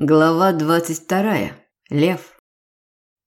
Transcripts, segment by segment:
Глава 22. Лев.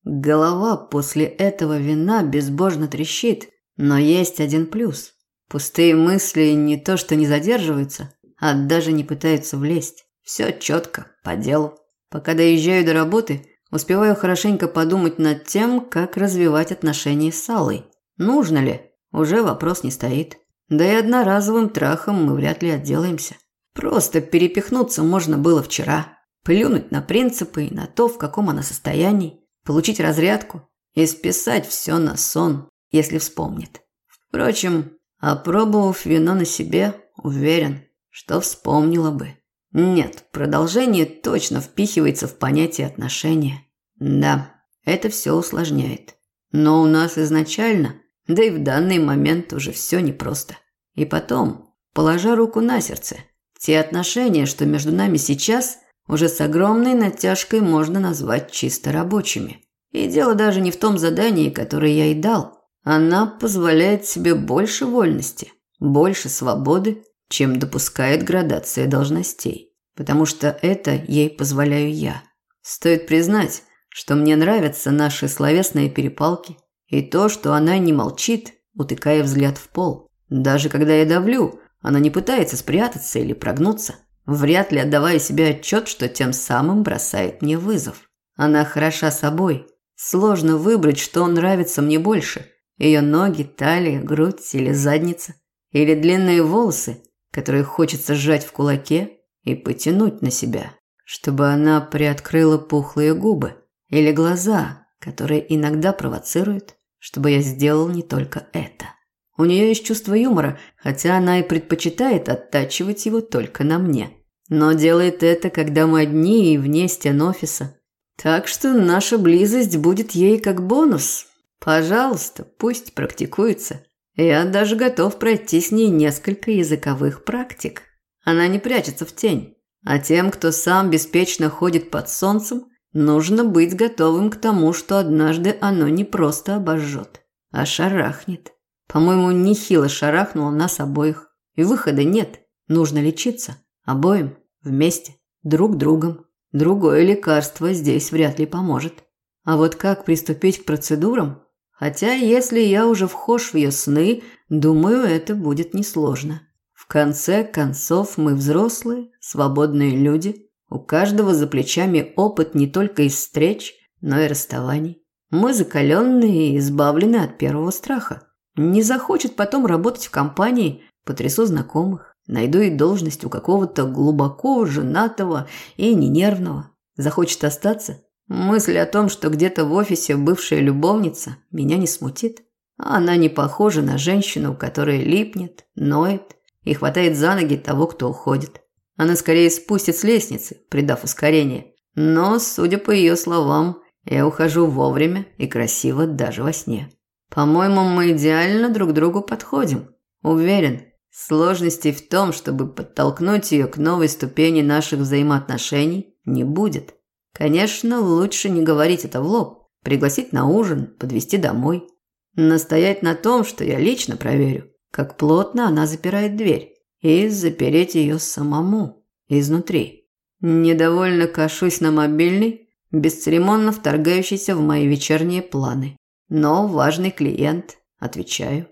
Голова после этого вина безбожно трещит, но есть один плюс. Пустые мысли не то что не задерживаются, а даже не пытаются влезть. Все четко, по делу. Пока доезжаю до работы, успеваю хорошенько подумать над тем, как развивать отношения с Аллой. Нужно ли? Уже вопрос не стоит. Да и одноразовым трахом мы вряд ли отделаемся. Просто перепихнуться можно было вчера. Плюнуть на принципы и на то, в каком она состоянии, получить разрядку и списать все на сон, если вспомнит. Впрочем, опробовав вино на себе, уверен, что вспомнила бы. Нет, продолжение точно впихивается в понятие отношения. Да, это все усложняет. Но у нас изначально, да и в данный момент уже все непросто. И потом, положа руку на сердце, те отношения, что между нами сейчас – уже с огромной натяжкой можно назвать чисто рабочими. И дело даже не в том задании, которое я ей дал. Она позволяет себе больше вольности, больше свободы, чем допускает градация должностей. Потому что это ей позволяю я. Стоит признать, что мне нравятся наши словесные перепалки и то, что она не молчит, утыкая взгляд в пол. Даже когда я давлю, она не пытается спрятаться или прогнуться вряд ли отдавая себе отчет, что тем самым бросает мне вызов. Она хороша собой. Сложно выбрать, что нравится мне больше. Ее ноги, талия, грудь или задница. Или длинные волосы, которые хочется сжать в кулаке и потянуть на себя, чтобы она приоткрыла пухлые губы. Или глаза, которые иногда провоцируют, чтобы я сделал не только это. У нее есть чувство юмора, хотя она и предпочитает оттачивать его только на мне но делает это, когда мы одни и вне стен офиса. Так что наша близость будет ей как бонус. Пожалуйста, пусть практикуется. Я даже готов пройти с ней несколько языковых практик. Она не прячется в тень. А тем, кто сам беспечно ходит под солнцем, нужно быть готовым к тому, что однажды оно не просто обожжет, а шарахнет. По-моему, нехило шарахнуло нас обоих. И выхода нет. Нужно лечиться. Обоим. Вместе, друг другом. Другое лекарство здесь вряд ли поможет. А вот как приступить к процедурам? Хотя, если я уже вхож в ее сны, думаю, это будет несложно. В конце концов, мы взрослые, свободные люди. У каждого за плечами опыт не только из встреч, но и расставаний. Мы закаленные и избавлены от первого страха. Не захочет потом работать в компании, потрясу знакомых. Найду и должность у какого-то глубоко женатого и ненервного. Захочет остаться? Мысль о том, что где-то в офисе бывшая любовница, меня не смутит. Она не похожа на женщину, которая липнет, ноет и хватает за ноги того, кто уходит. Она скорее спустит с лестницы, придав ускорение. Но, судя по ее словам, я ухожу вовремя и красиво даже во сне. По-моему, мы идеально друг другу подходим. Уверен, Сложностей в том, чтобы подтолкнуть ее к новой ступени наших взаимоотношений, не будет. Конечно, лучше не говорить это в лоб, пригласить на ужин, подвести домой. Настоять на том, что я лично проверю, как плотно она запирает дверь, и запереть ее самому, изнутри. Недовольно кашусь на мобильный, бесцеремонно вторгающийся в мои вечерние планы. Но важный клиент, отвечаю.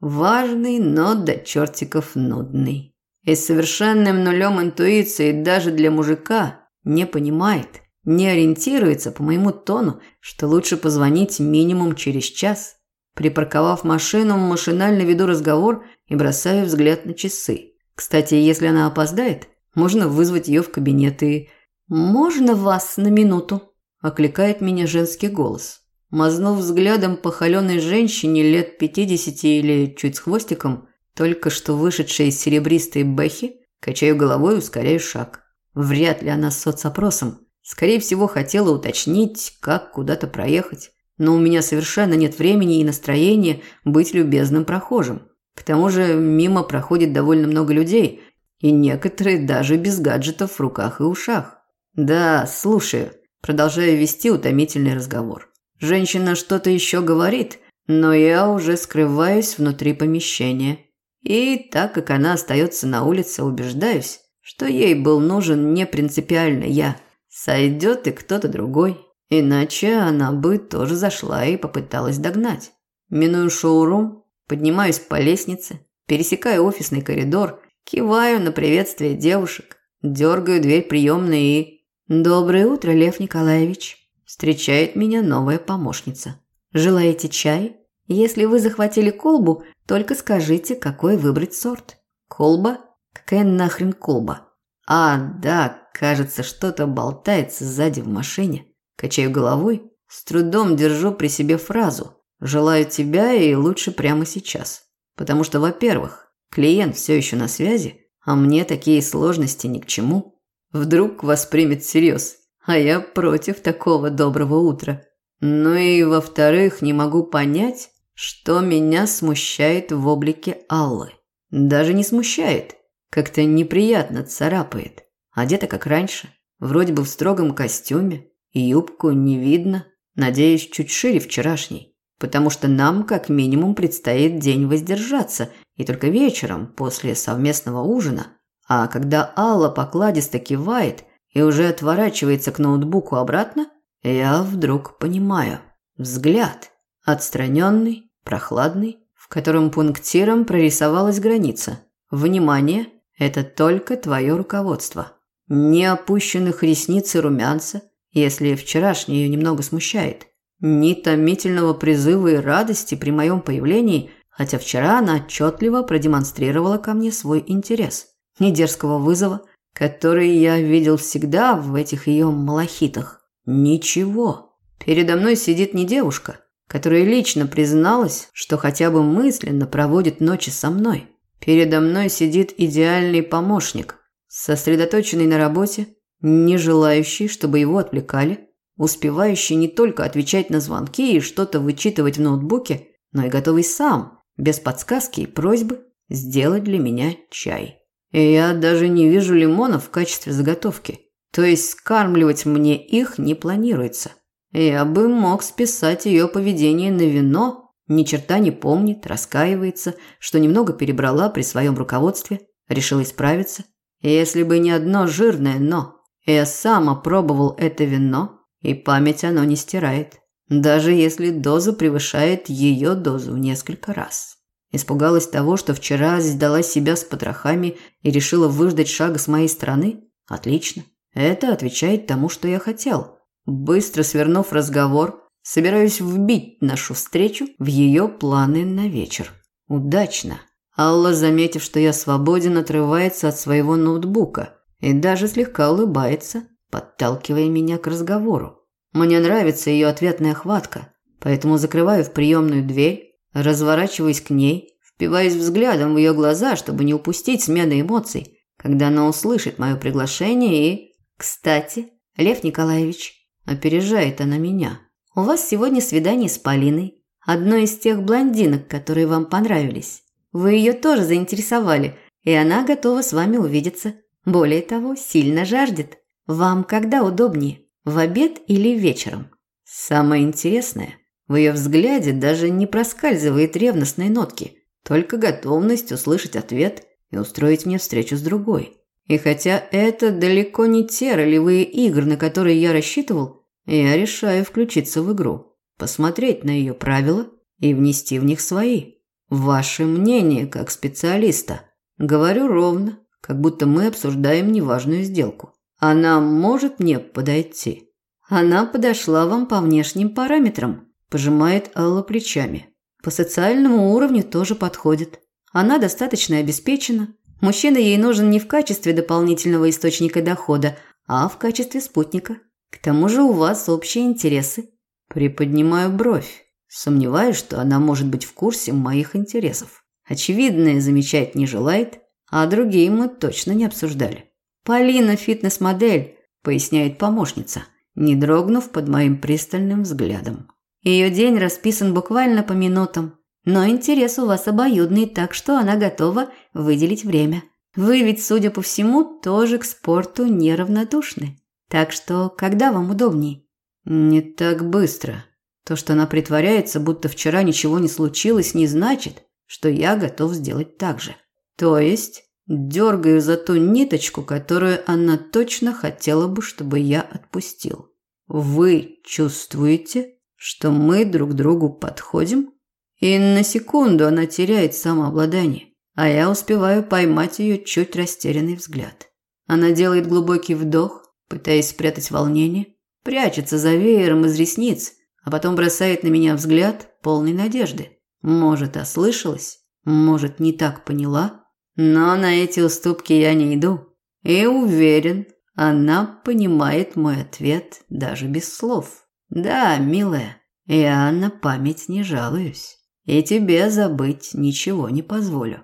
Важный, но до чертиков нудный. И совершенным нулем интуиции даже для мужика не понимает, не ориентируется по моему тону, что лучше позвонить минимум через час. Припарковав машину, машинально веду разговор и бросаю взгляд на часы. Кстати, если она опоздает, можно вызвать ее в кабинет и... «Можно вас на минуту?» – окликает меня женский голос. Мазнув взглядом по холеной женщине лет пятидесяти или чуть с хвостиком, только что вышедшей из серебристой бэхи, качаю головой и ускоряю шаг. Вряд ли она с соцопросом. Скорее всего, хотела уточнить, как куда-то проехать. Но у меня совершенно нет времени и настроения быть любезным прохожим. К тому же мимо проходит довольно много людей, и некоторые даже без гаджетов в руках и ушах. Да, слушаю, продолжаю вести утомительный разговор. Женщина что-то еще говорит, но я уже скрываюсь внутри помещения. И так как она остается на улице, убеждаюсь, что ей был нужен не принципиально я. Сойдет и кто-то другой. Иначе она бы тоже зашла и попыталась догнать. Миную шоурум, поднимаюсь по лестнице, пересекаю офисный коридор, киваю на приветствие девушек, дергаю дверь приемной и... «Доброе утро, Лев Николаевич!» Встречает меня новая помощница. «Желаете чай? Если вы захватили колбу, только скажите, какой выбрать сорт». «Колба? Какая нахрен колба?» «А, да, кажется, что-то болтается сзади в машине». Качаю головой, с трудом держу при себе фразу «Желаю тебя и лучше прямо сейчас». Потому что, во-первых, клиент все еще на связи, а мне такие сложности ни к чему. Вдруг воспримет всерьез, а я против такого доброго утра. Ну и, во-вторых, не могу понять, что меня смущает в облике Аллы. Даже не смущает, как-то неприятно царапает. Одета как раньше, вроде бы в строгом костюме, и юбку не видно, надеюсь, чуть шире вчерашней, потому что нам как минимум предстоит день воздержаться, и только вечером, после совместного ужина, а когда Алла покладисто кивает и уже отворачивается к ноутбуку обратно, я вдруг понимаю. Взгляд. Отстраненный, прохладный, в котором пунктиром прорисовалась граница. Внимание, это только твое руководство. Ни опущенных ресниц и румянца, если вчерашний ее немного смущает. Ни томительного призыва и радости при моем появлении, хотя вчера она отчетливо продемонстрировала ко мне свой интерес. Ни дерзкого вызова, который я видел всегда в этих ее малахитах. Ничего. Передо мной сидит не девушка, которая лично призналась, что хотя бы мысленно проводит ночи со мной. Передо мной сидит идеальный помощник, сосредоточенный на работе, не желающий, чтобы его отвлекали, успевающий не только отвечать на звонки и что-то вычитывать в ноутбуке, но и готовый сам, без подсказки и просьбы, сделать для меня чай. И я даже не вижу лимонов в качестве заготовки. То есть скармливать мне их не планируется. Я бы мог списать ее поведение на вино, ни черта не помнит, раскаивается, что немного перебрала при своем руководстве, решила исправиться. Если бы не одно жирное «но», я сам опробовал это вино, и память оно не стирает, даже если доза превышает ее дозу в несколько раз. Испугалась того, что вчера сдала себя с потрохами и решила выждать шага с моей стороны? Отлично. Это отвечает тому, что я хотел. Быстро свернув разговор, собираюсь вбить нашу встречу в ее планы на вечер. Удачно. Алла, заметив, что я свободен, отрывается от своего ноутбука и даже слегка улыбается, подталкивая меня к разговору. Мне нравится ее ответная хватка, поэтому закрываю в приемную дверь, разворачиваюсь к ней, впиваясь взглядом в ее глаза, чтобы не упустить смены эмоций, когда она услышит мое приглашение и... «Кстати, Лев Николаевич», опережает она меня, «у вас сегодня свидание с Полиной, одной из тех блондинок, которые вам понравились. Вы ее тоже заинтересовали, и она готова с вами увидеться. Более того, сильно жаждет. Вам когда удобнее, в обед или вечером?» Самое интересное, в ее взгляде даже не проскальзывает ревностной нотки, только готовность услышать ответ и устроить мне встречу с другой. И хотя это далеко не те ролевые игры, на которые я рассчитывал, я решаю включиться в игру, посмотреть на ее правила и внести в них свои. Ваше мнение как специалиста. Говорю ровно, как будто мы обсуждаем неважную сделку. Она может мне подойти. Она подошла вам по внешним параметрам, пожимает Алла плечами. По социальному уровню тоже подходит. Она достаточно обеспечена. Мужчина ей нужен не в качестве дополнительного источника дохода, а в качестве спутника. К тому же у вас общие интересы. Приподнимаю бровь. Сомневаюсь, что она может быть в курсе моих интересов. Очевидное замечать не желает, а другие мы точно не обсуждали. Полина фитнес-модель, поясняет помощница, не дрогнув под моим пристальным взглядом. Ее день расписан буквально по минутам, но интерес у вас обоюдный, так что она готова выделить время. Вы ведь, судя по всему, тоже к спорту неравнодушны. Так что, когда вам удобней? Не так быстро. То, что она притворяется, будто вчера ничего не случилось, не значит, что я готов сделать так же. То есть, дергаю за ту ниточку, которую она точно хотела бы, чтобы я отпустил. Вы чувствуете, что мы друг другу подходим? И на секунду она теряет самообладание, а я успеваю поймать ее чуть растерянный взгляд. Она делает глубокий вдох, пытаясь спрятать волнение, прячется за веером из ресниц, а потом бросает на меня взгляд полный надежды. Может, ослышалась, может, не так поняла, но на эти уступки я не иду. И уверен, она понимает мой ответ даже без слов. Да, милая, я на память не жалуюсь. И тебе забыть ничего не позволю.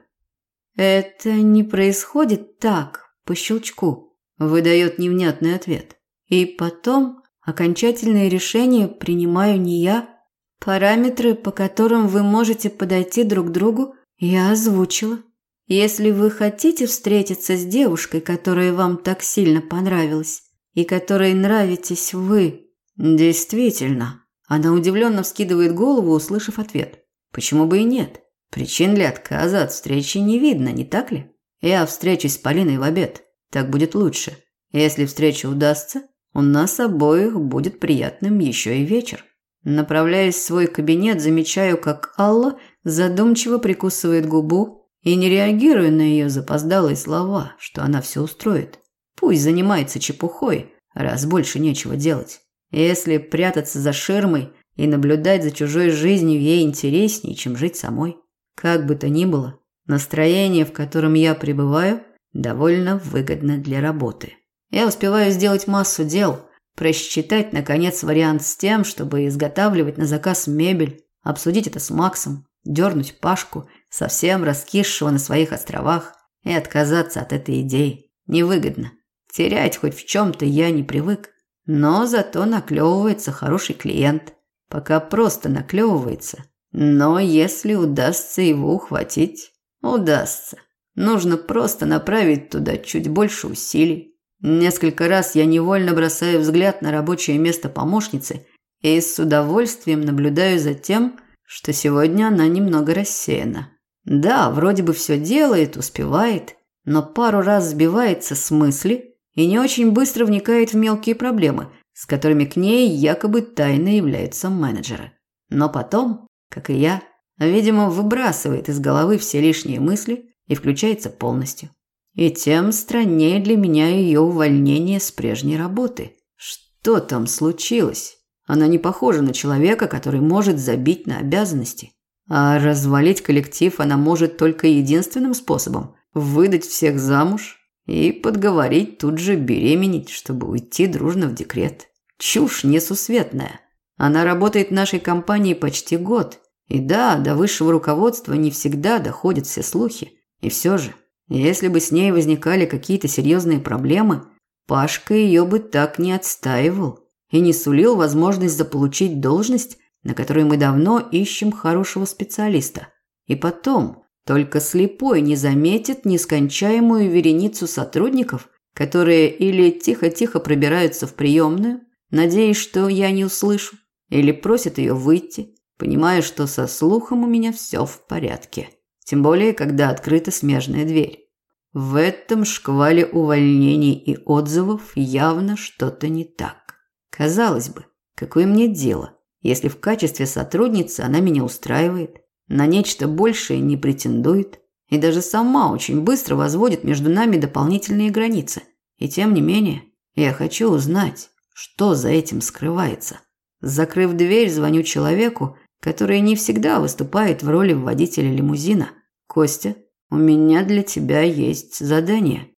Это не происходит так, по щелчку, выдает невнятный ответ. И потом окончательное решение принимаю не я. Параметры, по которым вы можете подойти друг к другу, я озвучила. Если вы хотите встретиться с девушкой, которая вам так сильно понравилась, и которой нравитесь вы, действительно, она удивленно вскидывает голову, услышав ответ. Почему бы и нет? Причин для отказа от встречи не видно, не так ли? Я встречусь с Полиной в обед. Так будет лучше. Если встреча удастся, у нас обоих будет приятным еще и вечер. Направляясь в свой кабинет, замечаю, как Алла задумчиво прикусывает губу и не реагируя на ее запоздалые слова, что она все устроит. Пусть занимается чепухой, раз больше нечего делать. Если прятаться за ширмой и наблюдать за чужой жизнью ей интереснее, чем жить самой. Как бы то ни было, настроение, в котором я пребываю, довольно выгодно для работы. Я успеваю сделать массу дел, просчитать, наконец, вариант с тем, чтобы изготавливать на заказ мебель, обсудить это с Максом, дернуть Пашку совсем раскисшего на своих островах, и отказаться от этой идеи. Невыгодно. Терять хоть в чем-то я не привык. Но зато наклевывается хороший клиент. Пока просто наклевывается. Но если удастся его ухватить, удастся. Нужно просто направить туда чуть больше усилий. Несколько раз я невольно бросаю взгляд на рабочее место помощницы и с удовольствием наблюдаю за тем, что сегодня она немного рассеяна. Да, вроде бы все делает, успевает, но пару раз сбивается с мысли и не очень быстро вникает в мелкие проблемы, с которыми к ней якобы тайно являются менеджеры. Но потом, как и я, видимо, выбрасывает из головы все лишние мысли и включается полностью. И тем страннее для меня ее увольнение с прежней работы. Что там случилось? Она не похожа на человека, который может забить на обязанности. А развалить коллектив она может только единственным способом – выдать всех замуж и подговорить тут же беременеть, чтобы уйти дружно в декрет. Чушь несусветная. Она работает в нашей компании почти год. И да, до высшего руководства не всегда доходят все слухи. И все же, если бы с ней возникали какие-то серьезные проблемы, Пашка ее бы так не отстаивал и не сулил возможность заполучить должность на которой мы давно ищем хорошего специалиста. И потом, только слепой не заметит нескончаемую вереницу сотрудников, которые или тихо-тихо пробираются в приемную, надеясь, что я не услышу, или просят ее выйти, понимая, что со слухом у меня все в порядке. Тем более, когда открыта смежная дверь. В этом шквале увольнений и отзывов явно что-то не так. Казалось бы, какое мне дело? если в качестве сотрудницы она меня устраивает, на нечто большее не претендует и даже сама очень быстро возводит между нами дополнительные границы. И тем не менее, я хочу узнать, что за этим скрывается. Закрыв дверь, звоню человеку, который не всегда выступает в роли водителя лимузина. Костя, у меня для тебя есть задание.